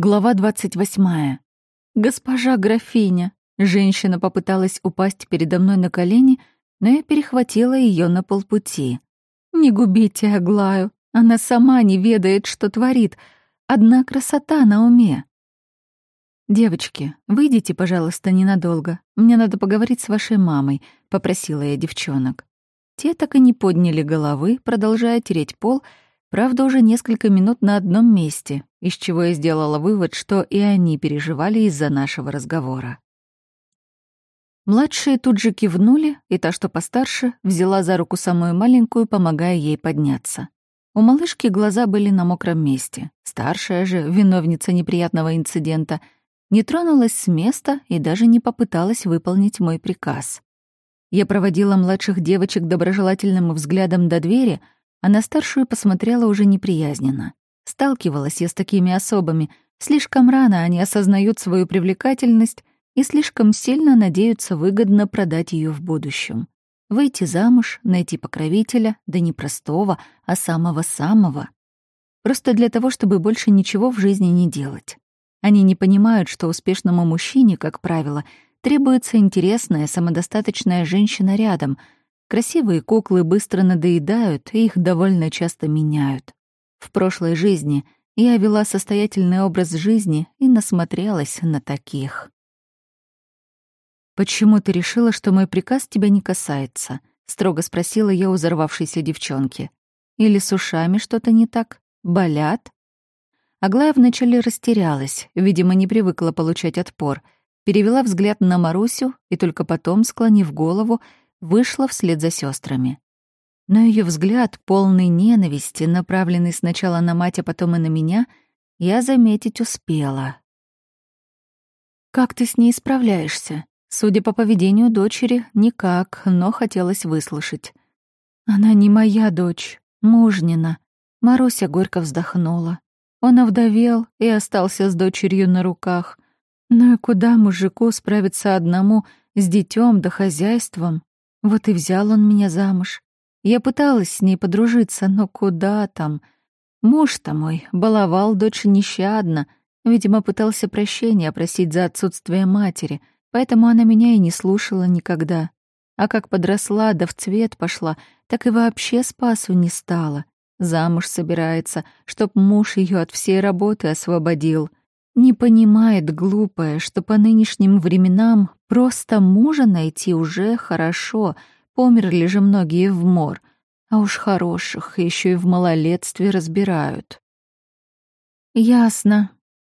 Глава 28. «Госпожа графиня!» Женщина попыталась упасть передо мной на колени, но я перехватила ее на полпути. «Не губите Аглаю, она сама не ведает, что творит. Одна красота на уме». «Девочки, выйдите, пожалуйста, ненадолго. Мне надо поговорить с вашей мамой», — попросила я девчонок. Те так и не подняли головы, продолжая тереть пол — Правда, уже несколько минут на одном месте, из чего я сделала вывод, что и они переживали из-за нашего разговора. Младшие тут же кивнули, и та, что постарше, взяла за руку самую маленькую, помогая ей подняться. У малышки глаза были на мокром месте. Старшая же, виновница неприятного инцидента, не тронулась с места и даже не попыталась выполнить мой приказ. Я проводила младших девочек доброжелательным взглядом до двери — а на старшую посмотрела уже неприязненно. Сталкивалась я с такими особами. Слишком рано они осознают свою привлекательность и слишком сильно надеются выгодно продать ее в будущем. Выйти замуж, найти покровителя, да не простого, а самого-самого. Просто для того, чтобы больше ничего в жизни не делать. Они не понимают, что успешному мужчине, как правило, требуется интересная, самодостаточная женщина рядом — Красивые куклы быстро надоедают, и их довольно часто меняют. В прошлой жизни я вела состоятельный образ жизни и насмотрелась на таких. «Почему ты решила, что мой приказ тебя не касается?» — строго спросила я у взорвавшейся девчонки. «Или с ушами что-то не так? Болят?» Аглая вначале растерялась, видимо, не привыкла получать отпор, перевела взгляд на Марусю и только потом, склонив голову, вышла вслед за сестрами. Но ее взгляд, полный ненависти, направленный сначала на мать, а потом и на меня, я заметить успела. «Как ты с ней справляешься?» Судя по поведению дочери, никак, но хотелось выслушать. «Она не моя дочь, мужнина». Маруся горько вздохнула. Он овдовел и остался с дочерью на руках. Ну и куда мужику справиться одному с детем да хозяйством? Вот и взял он меня замуж. Я пыталась с ней подружиться, но куда там? Муж-то мой баловал дочь нещадно, видимо, пытался прощения просить за отсутствие матери, поэтому она меня и не слушала никогда. А как подросла, да в цвет пошла, так и вообще спасу не стала. Замуж собирается, чтоб муж ее от всей работы освободил. Не понимает, глупая, что по нынешним временам просто мужа найти уже хорошо, померли же многие в мор, а уж хороших еще и в малолетстве разбирают. «Ясно.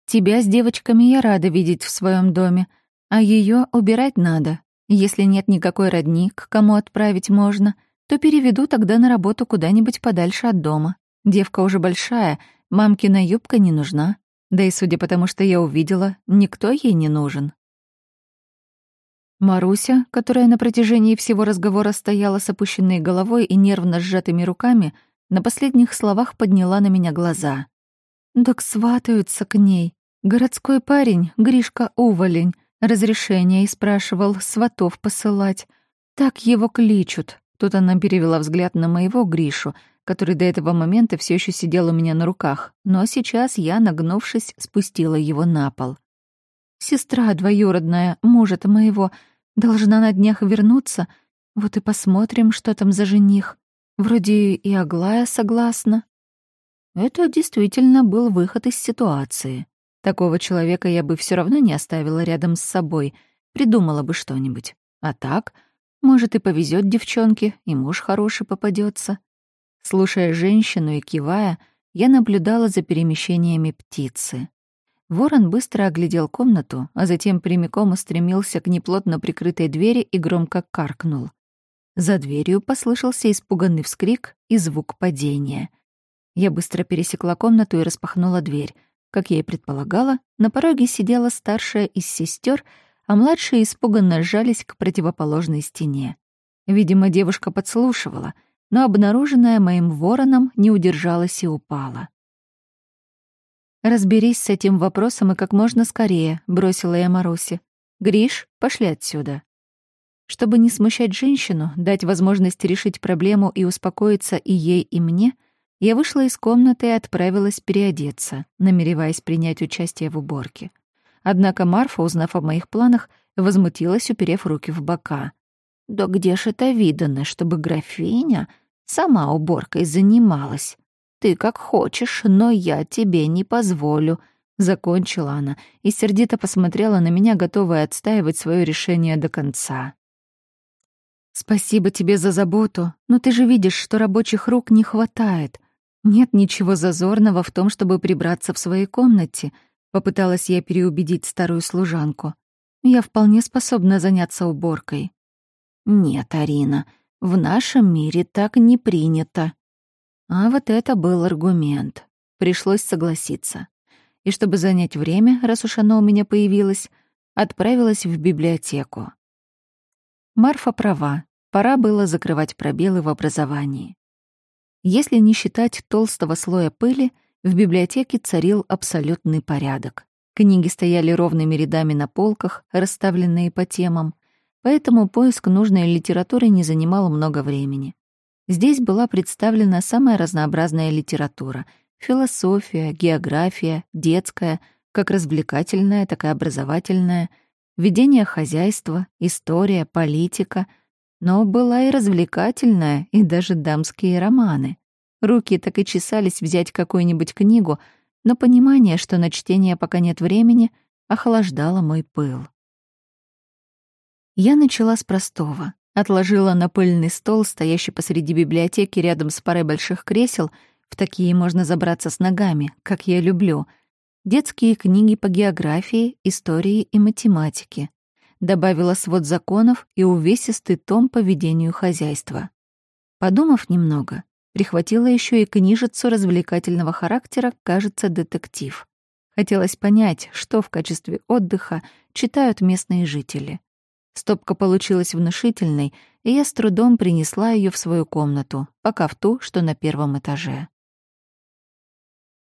Тебя с девочками я рада видеть в своем доме, а ее убирать надо. Если нет никакой родни, к кому отправить можно, то переведу тогда на работу куда-нибудь подальше от дома. Девка уже большая, мамкина юбка не нужна, да и судя по тому, что я увидела, никто ей не нужен. Маруся, которая на протяжении всего разговора стояла с опущенной головой и нервно сжатыми руками, на последних словах подняла на меня глаза. «Так сватаются к ней. Городской парень, Гришка Уволень, разрешение и спрашивал сватов посылать. Так его кличут». Тут она перевела взгляд на моего Гришу, который до этого момента все еще сидел у меня на руках, но сейчас я, нагнувшись, спустила его на пол. «Сестра двоюродная, мужа-то моего, должна на днях вернуться, вот и посмотрим, что там за жених. Вроде и Аглая согласна». Это действительно был выход из ситуации. Такого человека я бы все равно не оставила рядом с собой, придумала бы что-нибудь. А так, может, и повезет девчонке, и муж хороший попадется. Слушая женщину и кивая, я наблюдала за перемещениями птицы. Ворон быстро оглядел комнату, а затем прямиком устремился к неплотно прикрытой двери и громко каркнул. За дверью послышался испуганный вскрик и звук падения. Я быстро пересекла комнату и распахнула дверь. Как я и предполагала, на пороге сидела старшая из сестер, а младшие испуганно сжались к противоположной стене. Видимо, девушка подслушивала — но обнаруженная моим вороном не удержалась и упала. «Разберись с этим вопросом и как можно скорее», — бросила я Марусе. «Гриш, пошли отсюда». Чтобы не смущать женщину, дать возможность решить проблему и успокоиться и ей, и мне, Я вышла из комнаты и отправилась переодеться, намереваясь принять участие в уборке. Однако Марфа, узнав о моих планах, возмутилась, уперев руки в бока. «Да где ж это видано, чтобы графиня сама уборкой занималась? Ты как хочешь, но я тебе не позволю», — закончила она и сердито посмотрела на меня, готовая отстаивать свое решение до конца. «Спасибо тебе за заботу, но ты же видишь, что рабочих рук не хватает. Нет ничего зазорного в том, чтобы прибраться в своей комнате», — попыталась я переубедить старую служанку. «Я вполне способна заняться уборкой». «Нет, Арина, в нашем мире так не принято». А вот это был аргумент. Пришлось согласиться. И чтобы занять время, раз уж оно у меня появилось, отправилась в библиотеку. Марфа права, пора было закрывать пробелы в образовании. Если не считать толстого слоя пыли, в библиотеке царил абсолютный порядок. Книги стояли ровными рядами на полках, расставленные по темам, поэтому поиск нужной литературы не занимал много времени. Здесь была представлена самая разнообразная литература — философия, география, детская, как развлекательная, так и образовательная, ведение хозяйства, история, политика, но была и развлекательная, и даже дамские романы. Руки так и чесались взять какую-нибудь книгу, но понимание, что на чтение пока нет времени, охлаждало мой пыл. Я начала с простого. Отложила на пыльный стол, стоящий посреди библиотеки рядом с парой больших кресел, в такие можно забраться с ногами, как я люблю, детские книги по географии, истории и математике. Добавила свод законов и увесистый том по ведению хозяйства. Подумав немного, прихватила еще и книжицу развлекательного характера, кажется, детектив. Хотелось понять, что в качестве отдыха читают местные жители. Стопка получилась внушительной, и я с трудом принесла ее в свою комнату, пока в ту, что на первом этаже.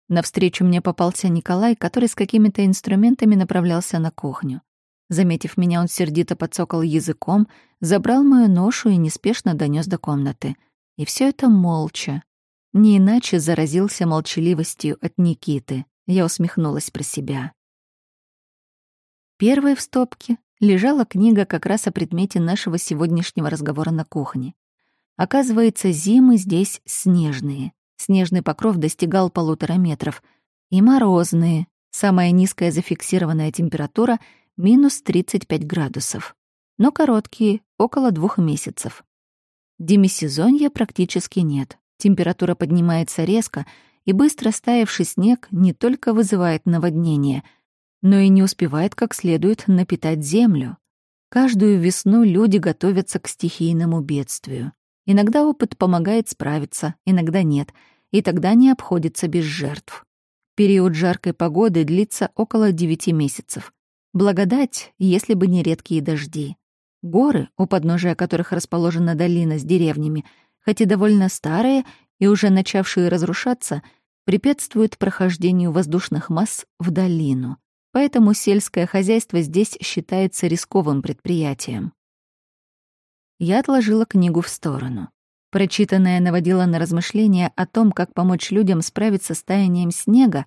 Навстречу мне попался Николай, который с какими-то инструментами направлялся на кухню. Заметив меня, он сердито подсокал языком, забрал мою ношу и неспешно донес до комнаты. И все это молча. Не иначе заразился молчаливостью от Никиты. Я усмехнулась про себя. Первой в стопке лежала книга как раз о предмете нашего сегодняшнего разговора на кухне. Оказывается, зимы здесь снежные. Снежный покров достигал полутора метров. И морозные. Самая низкая зафиксированная температура — минус 35 градусов. Но короткие, около двух месяцев. Демисезонья практически нет. Температура поднимается резко, и быстро стаявший снег не только вызывает наводнение — но и не успевает как следует напитать землю. Каждую весну люди готовятся к стихийному бедствию. Иногда опыт помогает справиться, иногда нет, и тогда не обходится без жертв. Период жаркой погоды длится около 9 месяцев. Благодать, если бы не редкие дожди. Горы, у подножия которых расположена долина с деревнями, хоть и довольно старые и уже начавшие разрушаться, препятствуют прохождению воздушных масс в долину поэтому сельское хозяйство здесь считается рисковым предприятием. Я отложила книгу в сторону. Прочитанное наводило на размышления о том, как помочь людям справиться с таянием снега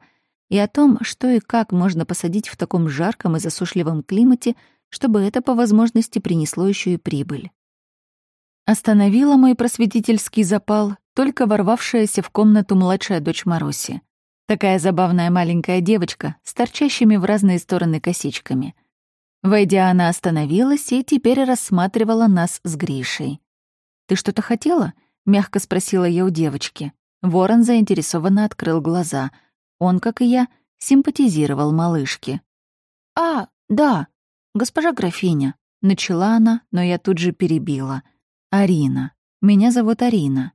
и о том, что и как можно посадить в таком жарком и засушливом климате, чтобы это по возможности принесло еще и прибыль. Остановила мой просветительский запал только ворвавшаяся в комнату младшая дочь Маруси. Такая забавная маленькая девочка с торчащими в разные стороны косичками. Войдя, она остановилась и теперь рассматривала нас с Гришей. «Ты что-то хотела?» — мягко спросила я у девочки. Ворон заинтересованно открыл глаза. Он, как и я, симпатизировал малышке. «А, да, госпожа графиня», — начала она, но я тут же перебила. «Арина. Меня зовут Арина».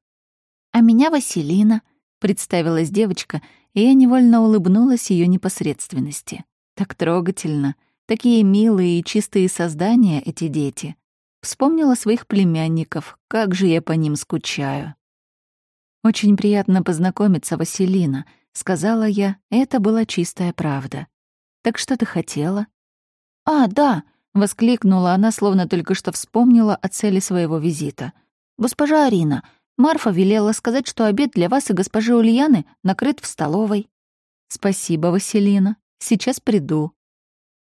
«А меня Василина», — представилась девочка — и я невольно улыбнулась ее непосредственности. Так трогательно, такие милые и чистые создания эти дети. Вспомнила своих племянников, как же я по ним скучаю. «Очень приятно познакомиться, Василина», — сказала я, это была чистая правда. «Так что ты хотела?» «А, да», — воскликнула она, словно только что вспомнила о цели своего визита. «Госпожа Арина, Марфа велела сказать, что обед для вас и госпожи Ульяны накрыт в столовой. Спасибо, Василина. Сейчас приду.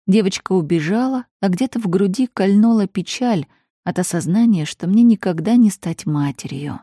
Девочка убежала, а где-то в груди кольнула печаль от осознания, что мне никогда не стать матерью.